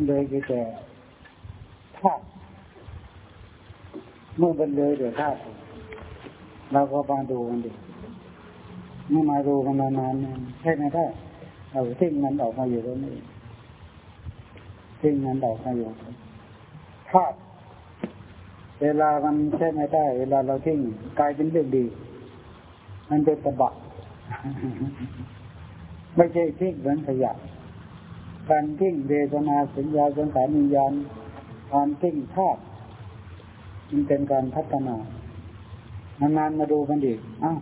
มันเลยคือแต่ธาตุเมื่อมันเลยเดี๋ยวธาตุเราก็มาดูมันดิเมื่อมาดูมันนานๆใช่ไหมได้เราทิ้งมันออกมาอยู่ตรงนี้ทิ้งมันออกมาอยู่ธาตุเวลามันใช่ไม่ได้ เวลาเราทิ้งกลายเป็นเรื่องดี มันเป็นตะบะไม่ใช่ทิ้งเหมือนขยะ การทิ้งเวทนาสัญญาสังขารวิญญาณการทิ้งธาตุมันเป็นการพัฒนานานๆมาดูมันดีอ้าว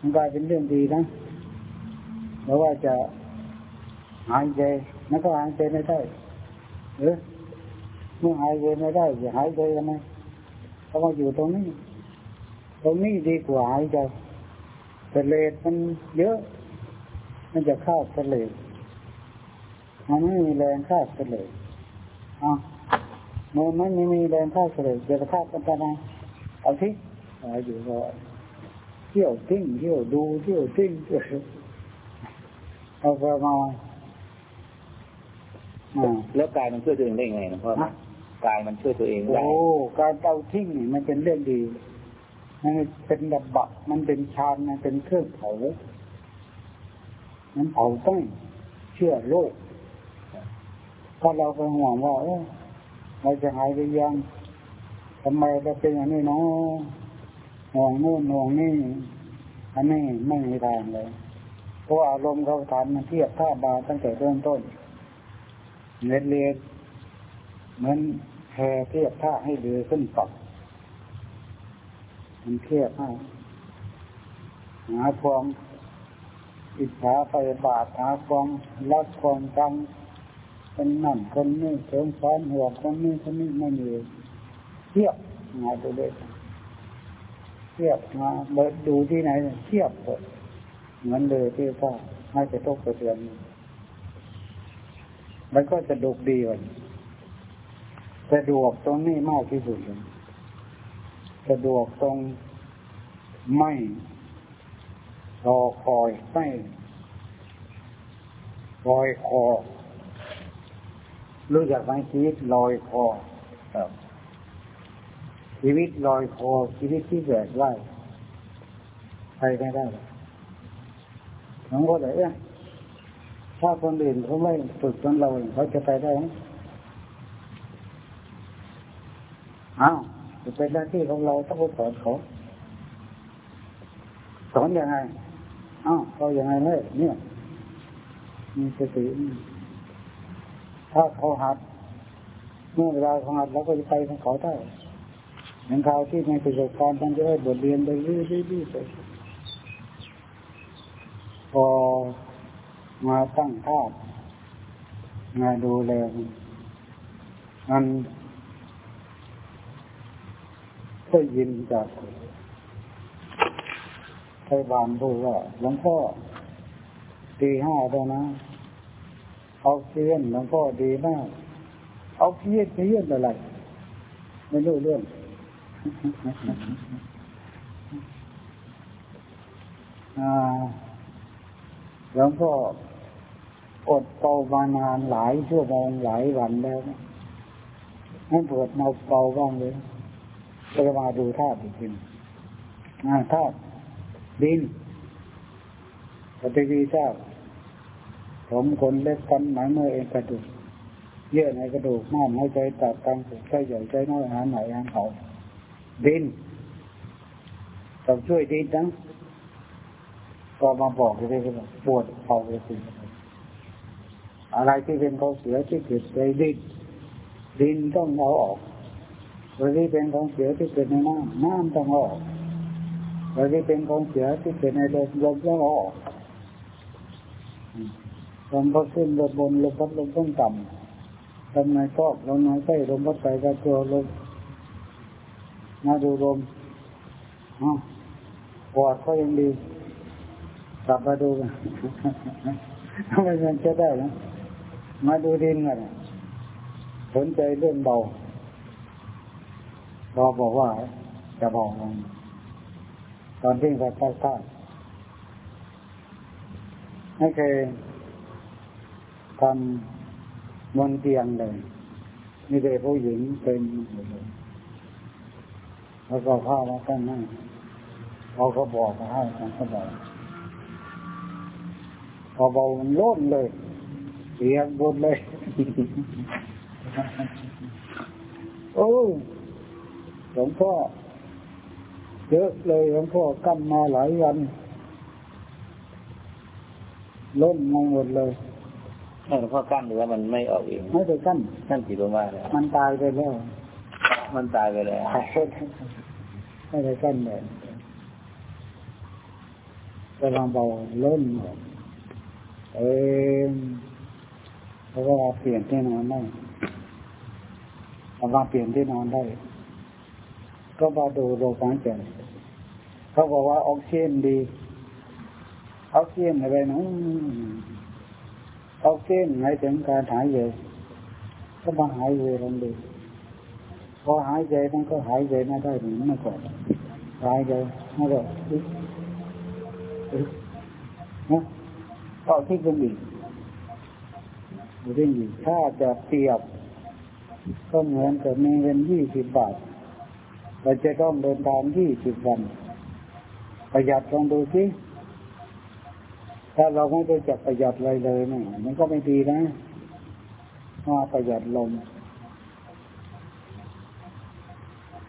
มันกลายเป็นเรื่องดีนะเพราะว่าจะหายใจมันก็หายใจไม่ได้หรือเมื่อหายใจไม่ได้จะหายใจยังไงเขามาอยู่ตรงนี้ ตรงนี้ดีกว่าหายใจแต่เลมันเยอะ มันจะเข้าทะเล มันไม่มีแรงฆ่าเฉลยอะมันไม่มีแรงฆ่าเฉลยจะฆ่ากันไปนะเอาที่อยู่ก็เที่ยวทิ้งเที่ยวดูเที่ยวทิ้งเที่ยวเอาไปมาแล้วกายมันช่วยตัวเองได้ไงนะพ่อกายมันช่วยตัวเองได้โอ้การเอาทิ้งนี่มันเป็นเรื่องดี มันเป็นดับบักมันเป็นชานมันเป็นเครื่องเผามันเผาต้องเชื่อโถ้าเราไปห่วงว่าเออเราจะหายไปยังทำไมเราเป็นอย่างนี้เนาะห่วงนู่นห่วงนี่อันนี้ไม่มีทางเลยเพราะอารมณ์เขาทานมันเทียบท่าบาตั้งแต่เริ่มต้นเน็ตเรียนเหมือนแพเทียบท่าให้เรือขึ้นฝั่งมันเทียบให้หาความอิจฉาไปบาดหาความรักความจัง คนนั่นคนนี้เสริมสอนหัวคนนี้คนนี้ไม่มีเทียบมาดูเลยเทียบมาเบิดดูที่ไหนเทียบหมดเหมือนเลยที่ว่าไม่จะตกกระเทือนมันก็จะดุดีกันสะดวกตรงนี้มากที่สุดเลยสะดวกตรงไม่รอคอยไม่รอยคอ รู้จักไหมชีวิตลอยคอชีวิตลอยคอชีวิตที่แบกไว้ใครไม่ได้หลวงพ่อเลยเนี่ยถ้าคนอื่นเขาไม่ฝึกจนเราเขาจะไปได้ไหมอ้าวจะเป็นหน้าที่ของเราต้องไปสอนเขาสอนยังไงอ้าวเขายังไงเลยเนี่ยมีสติ ถ้าเขาหัดเมื่อเวลาเขาหัดเราก็จะไปของเขาได้เหมือนเขาที่ในประสบการณ์ท่านจะได้บทเรียนไปเรื่อยๆไปพอมาตั้งท่ามาดูแลมันก็ยินจากไทบานพูดว่าหลวงพ่อตีห้าแล้วนะ เอาเพียนหลวงพ่อดีมาก เอาเพียนเพียนอะไร ไม่รู้เรื่องหลวงพ่ออดเป่ามานานหลายชั่วโมงหลายวันแล้วให้ปวดเมาเป่าบ้างเลยจะมาดูธาตุอีกทีธาตุดินปฏิวีธาตุ ผมคนเล็กกันหมาเมื่อเองกระดูกเยื่อในกระดูกม้ามหายใจตับตังใช้ใหญ่ใช้น้อยอาหารไหนอาหารเขาดินต้องช่วยดินนะก็มาบอกเลยว่าปวดเข่าเลยสิอะไรที่เป็นเขาเสียที่เกิดในดินดินต้องเอาออกบริเป็นของเสียที่เกิดในน้ำน้ำต้องออกบริเป็นของเสียที่เกิดในลมลมต้องออก ลมพัดขึ้นลมบนลมพัดลมต้องต่ำลมในชอบลมในใต้ลมพัดใส่กระตัวลมมาดูลมอ๋อปอดก็ยังดีกลับมาดูกันทำไมมันจะได้นะมาดูดินกันสนใจเรื่องเบาพอบอกว่าจะบอกตอนที่เราใต้ใต้ไม่เคย ทำบนเตียงเลยมีแต่ผู้หญิงเป็นแล้วก็ข้าวมาตั้งให้เขาก็บอกให้เขาบอกพอเบามันโล่นเลยเสียงบนเลยโอ้หลวงพ่อเยอะเลยหลวงพ่อกั้นมาหลายวันล้นมาหมดเลย หลวงพ่อกั้นหรือว่ามันไม่ออกเองไม่ได้กั้นกั้นกี่ตัวมาเนี่ยมันตายไปแล้ว มันตายไปแล้วไม่ได้กั้นเลยกำลังเบาล้นหมดเอมเพราะว่าเปลี่ยนที่นอนได้เอามาเปลี่ยนที่นอนได้ ก็มาดูโรคหายใจเขาบอกว่าออกซิเจนดีออกซิเจนอะไรนะ ออกซิเจนหมายถึงการหายใจก็มาหายใจลงดูพอหายใจมันก็หายใจไม่ได้เหมือนเมื่อก่อนหายใจไม่ได้นะก็ที่เป็นอีกเรื่องอีกถ้าจะเปรียบ ก็เหมือนกับมีเงินยี่สิบบาทเราจะต้องเดินทางยี่สิบวัน ประหยัดลองดูสิ ถ้าเราไม่ได้จับประหยัดอะไรเลยเนี่ยมันก็ไม่ดีนะมาประหยัดลม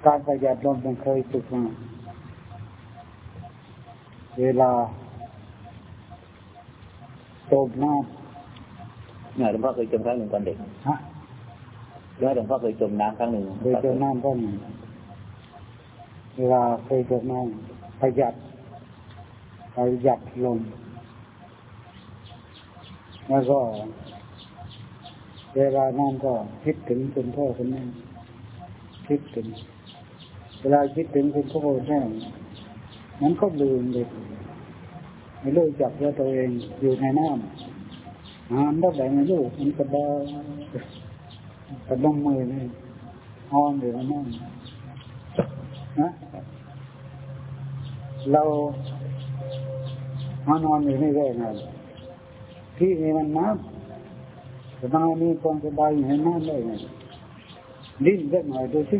การประหยัดลมมันเคยฝึกมาเวลาตบน้เนี่ยหลวงพ่อเคยจมครั้งหนึ่งตอนเด็กำฮะแล้วหลวงพ่อเคยจมน้ำครั้งหนึ่งโดยเจอน้ำก็มีเวลาเคยเจอน้ำประหยัดประหยัดลม แล้วก็ เวลานั่นก็คิดถึงคุณพ่อคุณแม่คิดถึง เวลาคิดถึงคุณพ่อคุณแม่มันก็ลืมเลยไม่รู้จักว่าตัวเองอยู่ในน้ำหามได้แบบไม่รู้มันสบากระดมมือนี่อ่อนอยู่ในน้ำนะเรามานอนอยู่นี่ได้ไง ที่นี่มันน้ำแต่มามีความสบายอยู่ในน้ำได้ไงดิ้นสักหน่อยดูสิ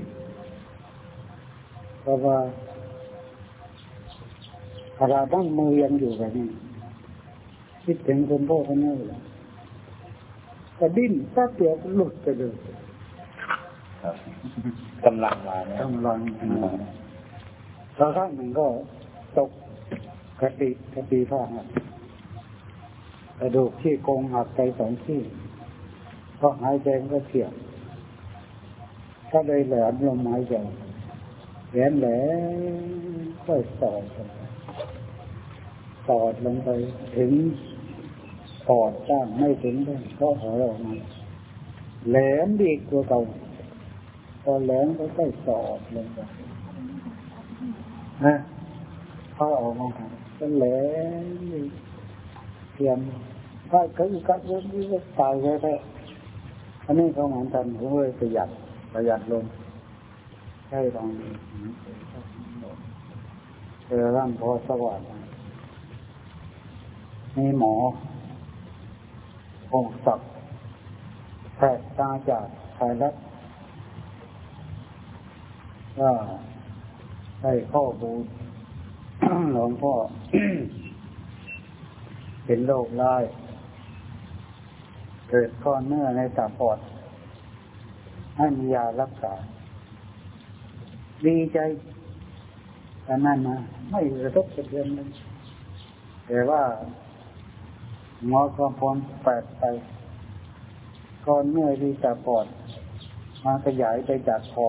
เพราะว่าขนาดตั้งมือยังอยู่แบบนี้คิดถึงคนพ่อคนแม่เลยก็ดิ้นแป๊บเดียวก็หลุดไปเลยครับกำลังมาเนี่ยกำลังสักครั้งหนึ่งก็ตกกระติกระตีผ้าหั กระดูกที่โกงหักไปสองที่ก็หายใจก็เสียบก็เลยแหลมลมหายใจแหลมแหลมค่อยสอดลงไปสอดลงไปถึงปอดจ้างไม่ถึงได้ก็หอยออกมาแหลมดีกว่าเก่าพอแหลมก็ค่อยสอดลงไปนะพอออกมาก็แหลมเทียม ถ้าก็อีกครั้งนี้ก็ตายแล้วอันนี้เขาเหมือนกันผมเลยประหยัดประหยัดลงใช่ลองดูเจอร่างพอสว่างมีหมอองศักดิ์แพทย์ตาจากไทยรัฐก็ได้ข้อมูลหลวงพ่อเป็นโรคร้าย เกิดก้อนเนื้อในตับปอดให้มียารักษา ดีใจแต่นั่นนะไม่กระทบกระเทือนเลยแต่ว่าหมอกำพรแปดไปก้อนเนื้อที่ตับปอดมาขยายไปจากคอ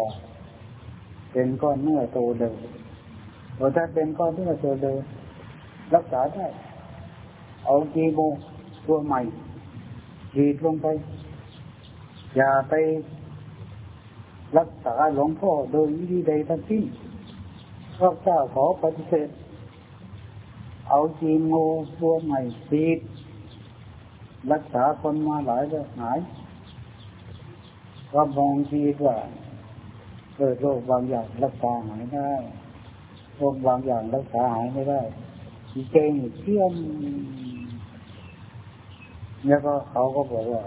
เป็นก้อนเนื้อโตเดิมพอถ้าเป็นก้อนเนื้อโตเดิมรักษาได้ เอากีโมตัวใหม่ ฉีดลงไป อย่าไปรักษาหลวงพ่อโดยวิธีใดทั้งสิ้นพระเจ้าขอปฏิเสธ เอาจีโมตัวใหม่ฉีดรักษาคนมาหลายแล้วหายก็มองทีว่าเกิดโรคบางอย่างรักษาหายได้โรคบางอย่างรักษาหายไม่ได้เก่งเชื่อม แล้วก็เขาก็บอกว่า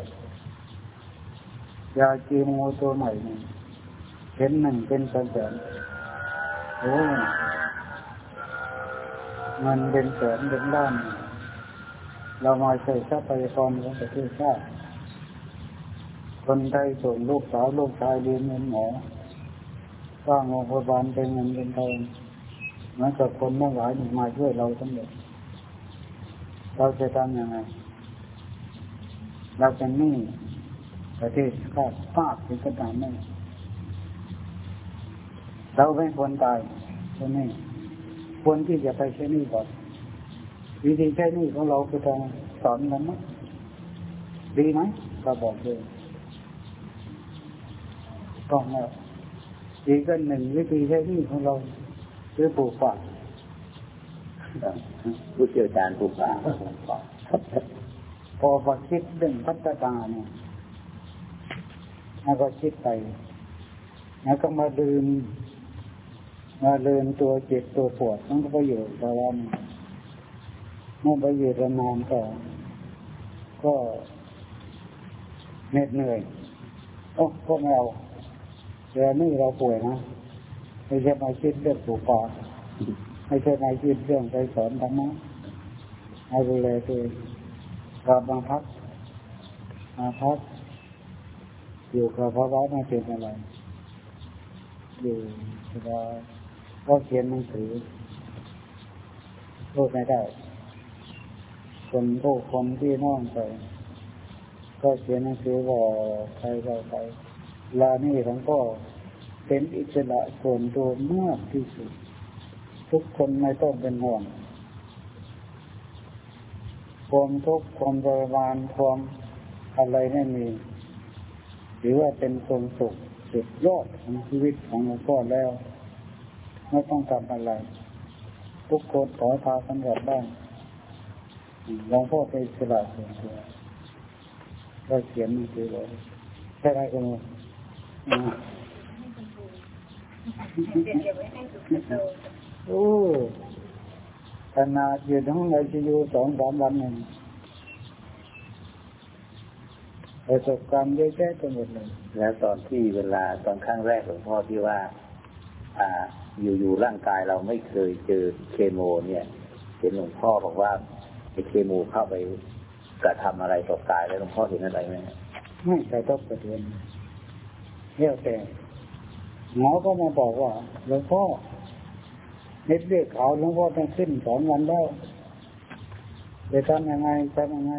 ยาจีโมตัวใหม่นี่เห็นหนึ่งเป็นแสนโอ้มันเป็นแสนเป็นล้าน เรามาใช้ทรัพยากรของประเทศชาติคนไทยส่งลูกสาวลูกชายเรียนเงินหมอสร้างโรงพยาบาลเป็นเงินเป็นทองเหมือนกับคนทั้งหลายมาช่วยเราทั้งหมดเราจะทำยังไง เราจะนี่ประเทศชาติภาคถึงขนาดนี้เราไม่ควรตายคนนี้ควรที่จะไปใช้นี่ก่อนวิธีใช้นี่ของเราคือการสอนกันมั้ยดีไหมเราบอกเลยต้องแล้วอีกก็หนึ่งวิธีใช้นี่ของเราคือปลูกป่าผู้เชี่ยวชาญปลูกป่า พอพอคิดเรื่องพัฒนาเนี่ยแล้วก็คิดไป แล้วก็มาลืม มาลืมตัวเจ็บตัวปวดมันก็ประโยชน์แต่ว่าเมื่อไปอยู่นานก็ ก็เหน็ดเหนื่อยโอ้พวกเราเดี๋ยวนี้เราป่วยนะไม่ใช่มาคิดเรื่องปลูกป่าไม่ใช่มาคิดเรื่องไปสอนธรรมะให้ดูแลตัวเอง กลับมาพักมาพักอยู่กับพระวัดไม่เป็นอะไร อยู่สบายก็เขียนหนังสือพูดไม่ได้ คนโทษคนที่น้องไป ก็เขียนหนังสือบอกใครก็ไปลานี่ของก็เป็นอิสระส่วนตัวมากที่สุด ทุกคนไม่ต้องเป็นห่วง ความทุกข์ความทรมานความอะไรไม่มี หรือว่าเป็นความสุขสุดยอดของชีวิตของหลวงพ่อแล้ว ไม่ต้องทำอะไร ทุกคนขอพาสำเร็จบ้างหลวงพ่อเป็นสละส่วนตัวก็เขียนมันคือเลยใช่ไหมคุณโอ้ ขนาดอยู่ทั้งในชีวิตสองสามวันหนึ่งประสบการณ์เยอะแยะไปหมดเลย แล้วตอนที่เวลาตอนครั้งแรกหลวงพ่อที่ว่า อ่า อยู่ๆร่างกายเราไม่เคยเจอเคโมเนี่ยเห็นหลวงพ่อบอกว่าไอ้เคโมเข้าไปกระทำอะไรต่อกายแล้วหลวงพ่อเห็นอะไรไหมไม่กระทบกระเทือนเรียกแต่หมอก็มาบอกว่าหลวงพ่อ เม็ดเลือดขาวหลวงพ่อต้องขึ้นสองวันแล้วจะทำยังไงทำยังไง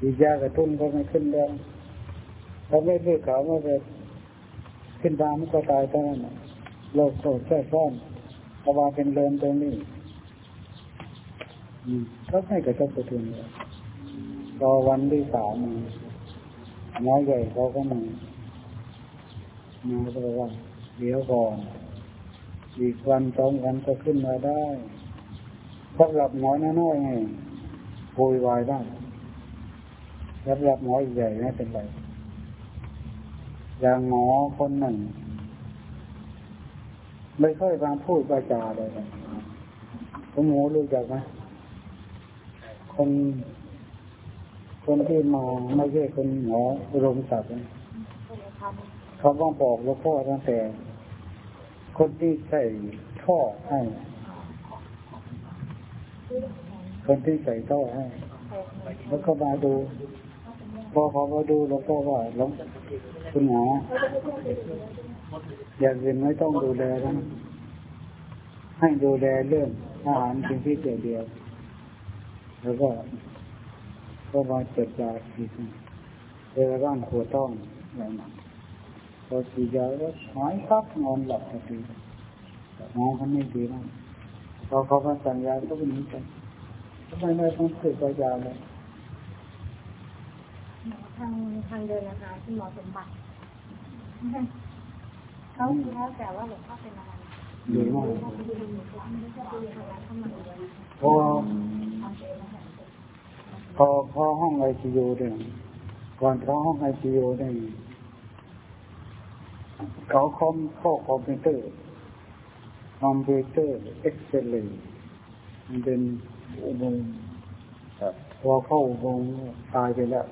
อียากระตุ้นก็ไม่ขึ้นแล้วถ้าไม่เลือดขาวไม่ไปขึ้นมามันก็ตายเท่านั้นโรคโกรธแค่ซ่อนเพราะว่าเป็นเริมตรงนี้ก็ไม่กระทบกระเทือนเลยรอวันที่สามหมอยใหญ่เขาก็มามาก็บอกว่าเดี๋ยวก่อน อีกวันสองวันก็ขึ้นมาได้สำหรับหมอน้อยๆไงโวยวายได้สำหรับหมอใหญ่ไม่เป็นไรอย่างหมอคนหนึ่ง ไม่ค่อยมาพูดประจาเลยคุณหมอรู้จักไหมคนคนที่มาไม่ใช่คนหมอรมศักดิ์เขาต้องบอกหลวงพ่อตั้งแต่ คนที่ใส่ท่อให้ คนที่ใส่ท่อให้ แล้วก็มาดู พอเขามาดูแล้วก็ว่าลวงคุณหมออย่างอื่นไม่ต้องดูแลแล้วนะให้ดูแลเรื่องอาหารเพียงที่เดียวเดียวแล้วก็ก็มาเจ็บยาอีกเจอร่างหัวต้องอะไรนั้น พอฉีดยาแล้วหายครับนอนหลับทันทีหมองเขาไม่ดีนะพอเขามาสั่งยาก็ไม่หนีกันทำไมไม่ต้องเสืบยาเลยทางทางเดินนะคะคุณหมอสมบัติเขาแล้วแต่ว่าหลวงพ่อเป็นอะไรดีมากพอพอพอห้องไอซียูเนี่ยก่อนเข้าห้องไอซียูเนี่ย เขาคอมเข้าคอมพิวเตอร์คอมพิวเตอร์เอ็กเซลมันเป็นอุโมงค์ครับพอเข้าอุโมงค์ตายไปแล้ว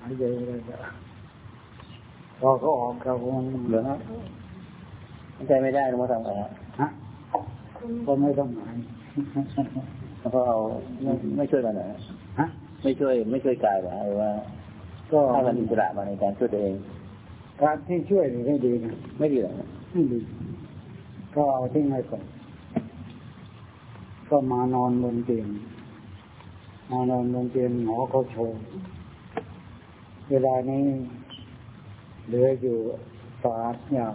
หายใจไม่ได้แล้วพอเขาออกจากอุโมงค์เหลือฮะใจไม่ได้หลวงพ่อทำไงฮะฮะก็ไม่ต้องหายหลวงพ่อเอาไม่ไม่ช่วยมันเหรอฮะฮะไม่ช่วยไม่ช่วยกายเหรอฮะหรือว่า ก็ให้มันอิสระมาในการช่วยตัวเอง การที่ช่วยนี่ไม่ดีนะไม่ดีเหรอฮะไม่ดี ก็เอาทิ้งไว้ก่อนก็มานอนบนเตียงมานอนบนเตียงหมอเขาโชว์เวลานี้เหลืออยู่สามอย่าง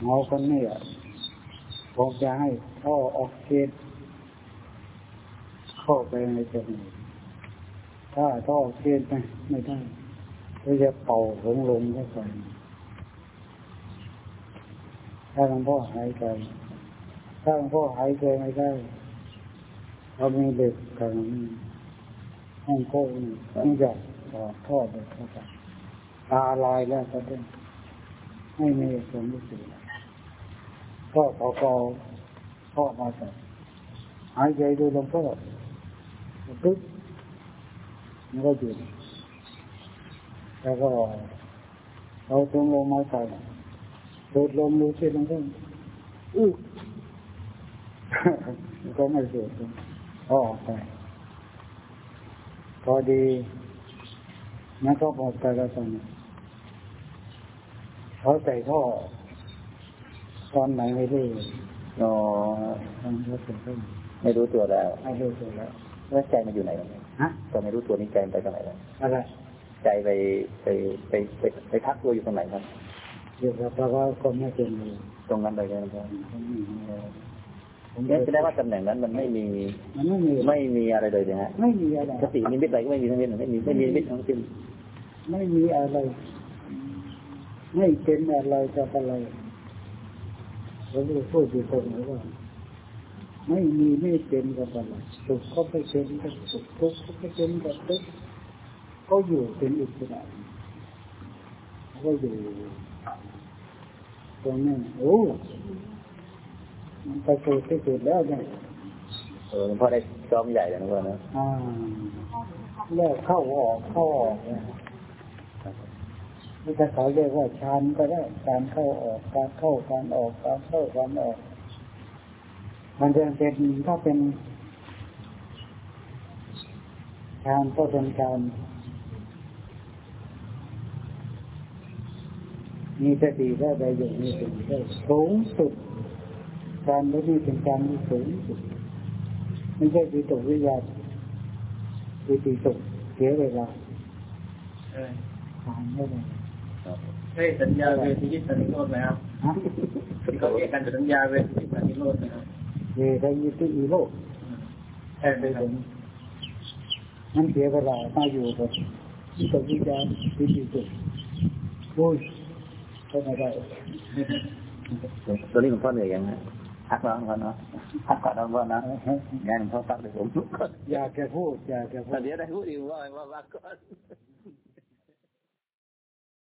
หมอคนนี้อะผมจะให้ท่อออกซิเจนเข้าไปในจมูกถ้าท่อออกซิเจนไปไม่ได้ ก็จะเป่าหงลมเข้าไปถ้าหลวงพ่อหายใจถ้าหลวงพ่อหายใจไม่ได้เรามีเด็กกันห้องโค้งนี่จะต่อท่อเด็กเข้าไปตาลายแล้วก็ได้ไม่มีสมรู้สึกก็พอพอพ่อมาใส่หายใจดูหลวงพ่อปึ๊บมันก็หยุด แล้วก็เอาตรงลงมาใส่ดูดลมดูสิลงก็อื้อก็ไม่สูดออกไปพอดีนักก็พอไปแล้วตอนนี้เขาใส่ท่อตอนไหนไม่รู้อ๋อตอนเขาใส่ท่อไม่รู้ตัวแล้วไม่รู้ตัวแล้วแล้วใจมันอยู่ไหนล่ะฮะตอนไม่รู้ตัวนี้ใจมันไปตรงไหนแล้วอะไร ใจไปไปไปไปไปพักตัวอยู่ตรงไหนครับอยู่กับพระว่าคนไม่เป็นเลยตรงนั้นเลยครับหลวงพ่อผมไม่มีเลยผมงั้นแสดงว่าตำแหน่งนั้นมันไม่มีมันไม่มีไม่มีอะไรเลยนะฮะไม่มีอะไรสตินิมิตอะไรก็ไม่มีทั้งนั้นไม่มีไม่มีนิมิตทั้งสิ้นไม่มีอะไร ไม่เป็นอะไรกับอะไรผมจะพูดอยู่ตรงนี้ว่าไม่มีไม่เป็นกับอะไรสุขก็ไม่เป็นกับสุขทุกข์ก็ไม่เป็นกับทุกข์ ก็อยู่เป็นอิสระก็อยู่ตรงนี้โอ้มันไปเกิดที่สุดแล้วเนี่ยเออหลวงพ่อได้ซ้อมใหญ่เลยนะพ่อนะอ่าแล้วเข้าออกเข้าออกเนี่ยนี่ถ้าเขาเรียกว่าฌานก็ได้การเข้าออกการเข้าการออกการเข้าการออก มันจะเป็นถ้าเป็นฌานก็เป็นการ มีสติได้ไปอยู่ในสิ่งที่สูงสุดการไม่ได้เป็นการที่สูงสุดไม่ใช่วิตกวิญญาณวิติตกเสียเวลาเออผ่านไม่ได้ได้สัญญาเวทียิสันนิโรธไหมครับฮะที่เขาเรียกกันสัญญาเวทียิสันนิโรธนะครับเวทยิติอีโลกอืมใช่ไหมไปครัถึบงมันเสียเวลามาอยู่กับวิตกวิญญาณวิติตกโอ้ย ก็ไม่ได้ตอนนี้หลวงพ่อเหนื่อยยังฮะพักแล้วหลวงพ่อเนาะพักก่อนนะหลวงพ่อนะงั้นหลวงพ่อพักเดี๋ยวผมอยากจะพูดอยากจะพูดเดี๋ยวได้พูดอีกว่าว่าว่าก่อน